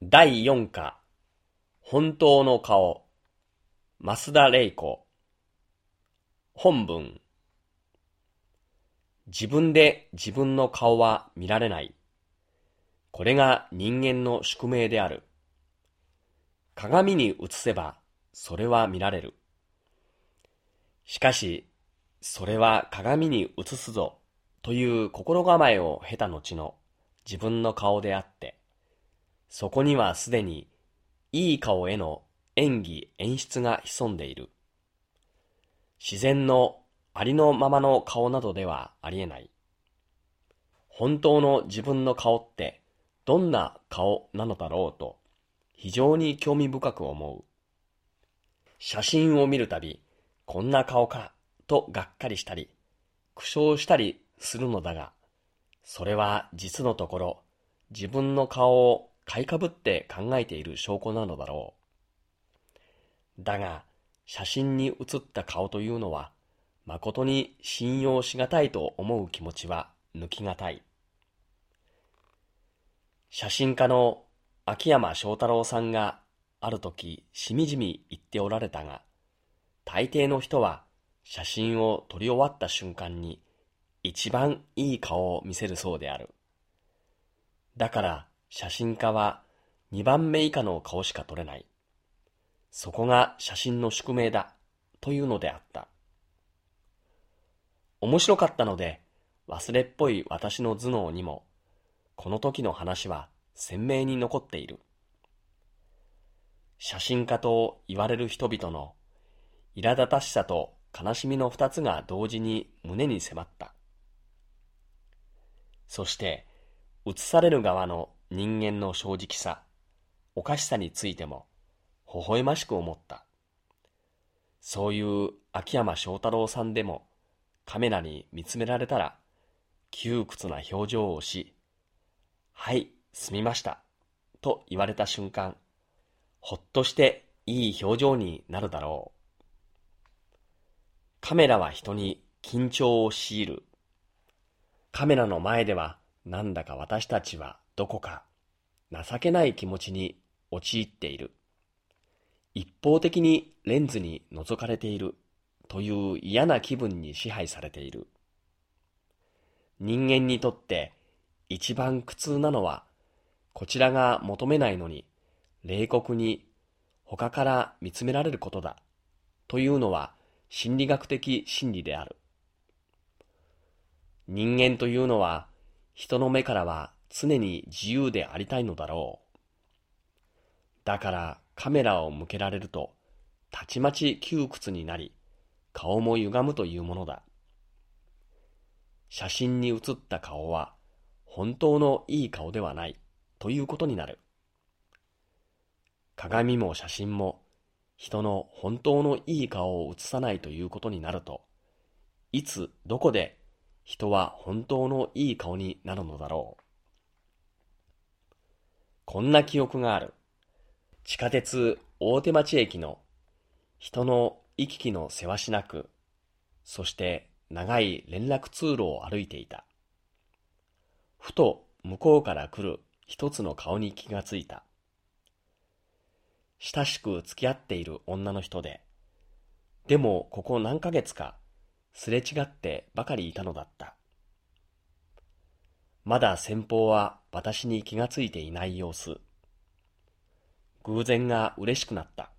第4課本当の顔増田玲子本文自分で自分の顔は見られない。これが人間の宿命である。鏡に映せばそれは見られる。しかし、それは鏡に映すぞという心構えを経た後の自分の顔であって、そこにはすでにいい顔への演技演出が潜んでいる。自然のありのままの顔などではありえない。本当の自分の顔ってどんな顔なのだろうと非常に興味深く思う。写真を見るたび、こんな顔かとがっかりしたり、苦笑したりするのだが、それは実のところ自分の顔を買いかぶって考えている証拠なのだろう。だが、写真に写った顔というのは、誠に信用しがたいと思う気持ちは抜きがたい。写真家の秋山翔太郎さんがある時しみじみ言っておられたが、大抵の人は写真を撮り終わった瞬間に一番いい顔を見せるそうである。だから写真家は2番目以下の顔しか撮れない。そこが写真の宿命だ、というのであった。面白かったので、忘れっぽい私の頭脳にも、この時の話は鮮明に残っている。写真家と言われる人々の苛立たしさと悲しみの二つが同時に胸に迫った。そして、映される側の人間の正直さ、おかしさについても、微笑ましく思った。そういう秋山翔太郎さんでも、カメラに見つめられたら、窮屈な表情をし、はい、すみました、と言われた瞬間、ほっとしていい表情になるだろう。カメラは人に緊張を強いる。カメラの前ではなんだか私たちはどこか情けない気持ちに陥っている。一方的にレンズに覗かれているという嫌な気分に支配されている。人間にとって一番苦痛なのは、こちらが求めないのに、冷酷に他から見つめられることだ。というのは心理学的真理である。人間というのは人の目からは常に自由でありたいのだろう。だからカメラを向けられると、たちまち窮屈になり、顔も歪むというものだ。写真に写った顔は、本当のいい顔ではないということになる。鏡も写真も人の本当のいい顔を写さないということになると、いつどこで人は本当のいい顔になるのだろう。こんな記憶がある。地下鉄大手町駅の人の行き来のせわしなく、そして長い連絡通路を歩いていた。ふと向こうから来る一つの顔に気がついた。親しく付き合っている女の人で、でもここ何ヶ月かすれ違ってばかりいたのだった。まだ先方は私に気がついていない様子。偶然が嬉しくなった。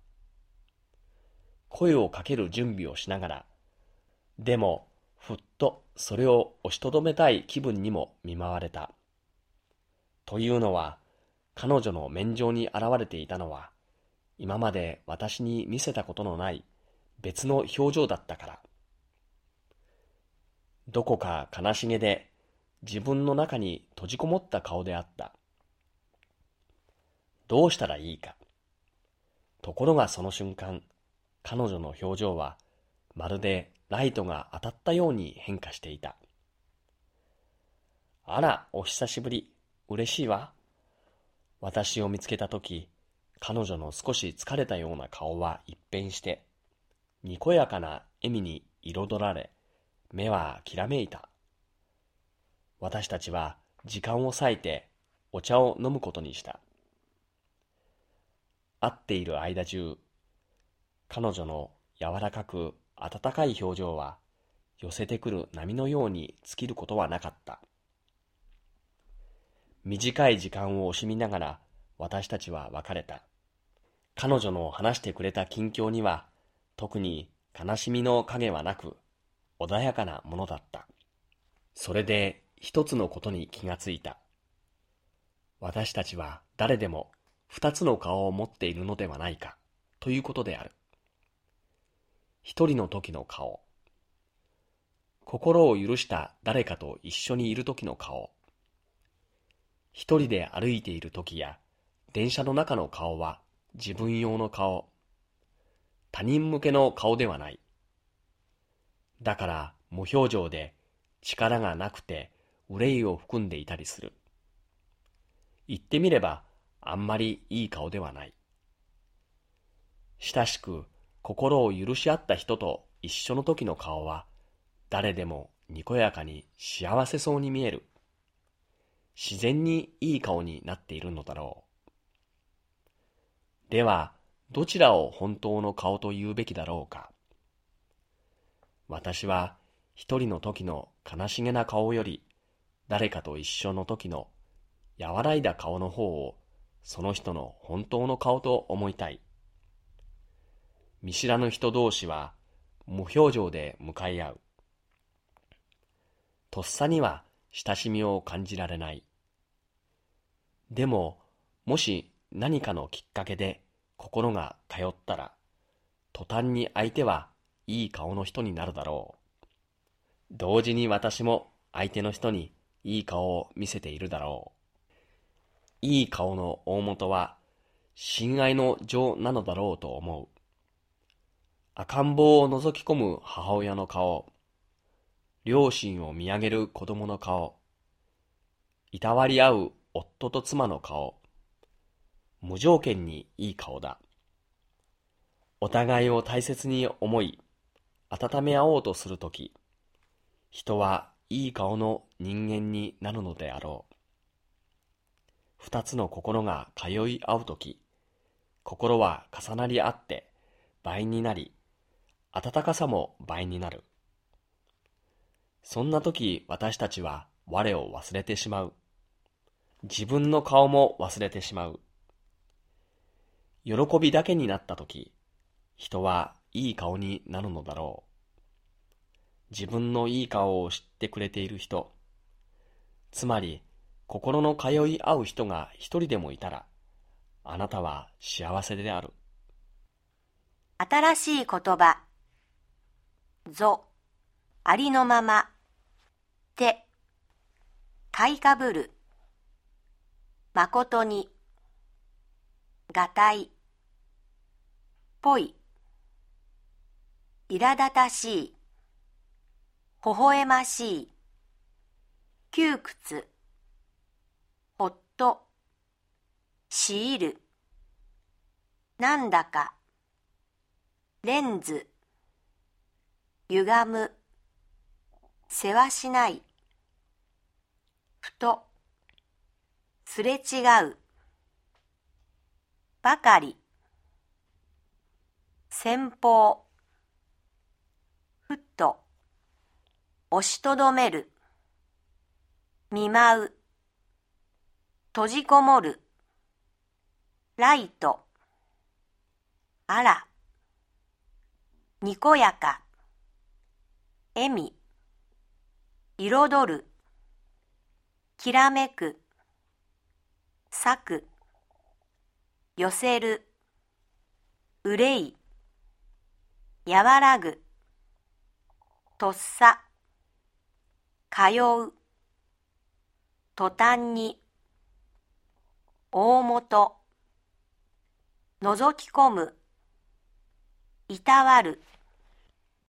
声をかける準備をしながら、でも、ふっとそれを押しとどめたい気分にも見舞われた。というのは、彼女の面上に現れていたのは、今まで私に見せたことのない別の表情だったから。どこか悲しげで自分の中に閉じこもった顔であった。どうしたらいいか。ところがその瞬間、彼女の表情はまるでライトが当たったように変化していた。あら、お久しぶり。嬉しいわ。私を見つけたとき、彼女の少し疲れたような顔は一変して、にこやかな笑みに彩られ、目はきらめいた。私たちは時間を割いてお茶を飲むことにした。会っている間中、彼女の柔らかく温かい表情は寄せてくる波のように尽きることはなかった。短い時間を惜しみながら私たちは別れた。彼女の話してくれた近況には特に悲しみの影はなく穏やかなものだった。それで一つのことに気がついた。私たちは誰でも二つの顔を持っているのではないかということである。一人の時の顔。心を許した誰かと一緒にいる時の顔。一人で歩いている時や電車の中の顔は自分用の顔。他人向けの顔ではない。だから無表情で力がなくて憂いを含んでいたりする。言ってみればあんまりいい顔ではない。親しく心を許し合った人と一緒の時の顔は誰でもにこやかに幸せそうに見える。自然にいい顔になっているのだろう。では、どちらを本当の顔と言うべきだろうか。私は一人の時の悲しげな顔より、誰かと一緒の時の和らいだ顔の方をその人の本当の顔と思いたい。見知らぬ人同士は無表情で向かい合う。とっさには親しみを感じられない。でも、もし何かのきっかけで心が通ったら、途端に相手はいい顔の人になるだろう。同時に私も相手の人にいい顔を見せているだろう。いい顔の大元は、親愛の情なのだろうと思う。赤ん坊を覗き込む母親の顔、両親を見上げる子供の顔、いたわり合う夫と妻の顔。無条件にいい顔だ。お互いを大切に思い、温め合おうとするとき、人はいい顔の人間になるのであろう。二つの心が通い合うとき、心は重なり合って倍になり、温かさも倍になる。そんなとき私たちは我を忘れてしまう。自分の顔も忘れてしまう。喜びだけになったとき、人はいい顔になるのだろう。自分のいい顔を知ってくれている人、つまり心の通い合う人が一人でもいたら、あなたは幸せである。新しい言葉、ぞ、ありのまま、て、買いかぶる。誠に、がたい、ぽい、苛立たしい、微笑ましい、窮屈、ほっと、強いる、なんだか、レンズ、歪む、せわしない、ふと、すれ違う、ばかり、先方、ふっと、押しとどめる、見舞う、閉じこもる、ライト、あら、にこやか、笑み、彩る、きらめく、咲く、寄せる、憂い、和らぐ、とっさ、通う、途端に、大元、覗き込む、いたわる、